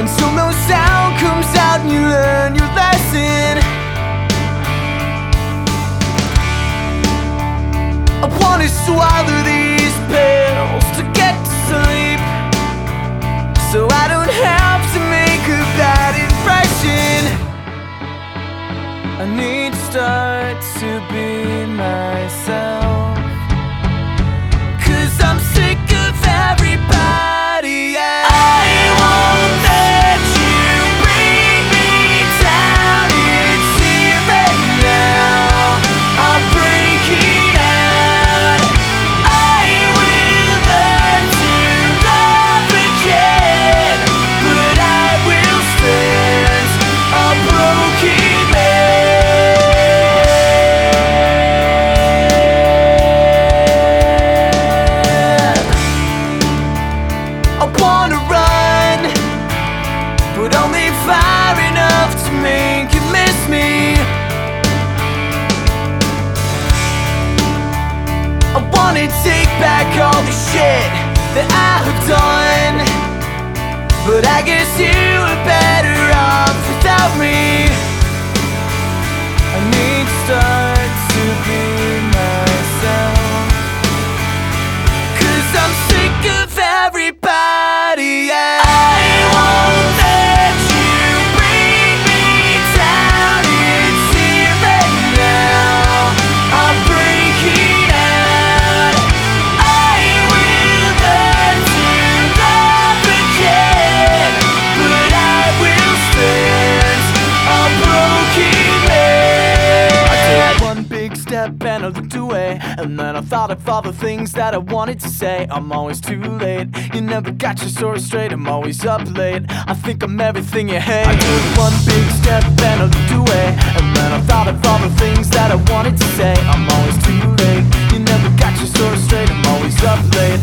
until no sound comes out and you learn your lesson. I wanna swallow these pills to get to sleep, so I don't have to make a bad impression. I need to start to be I big step and I looked away, and then I thought of all the things that I wanted to say. I'm always too late. You never got your story straight. I'm always up late. I think I'm everything you hate. I took one big step and I looked away, and then I thought of all the things that I wanted to say. I'm always too late. You never got your story straight. I'm always up late.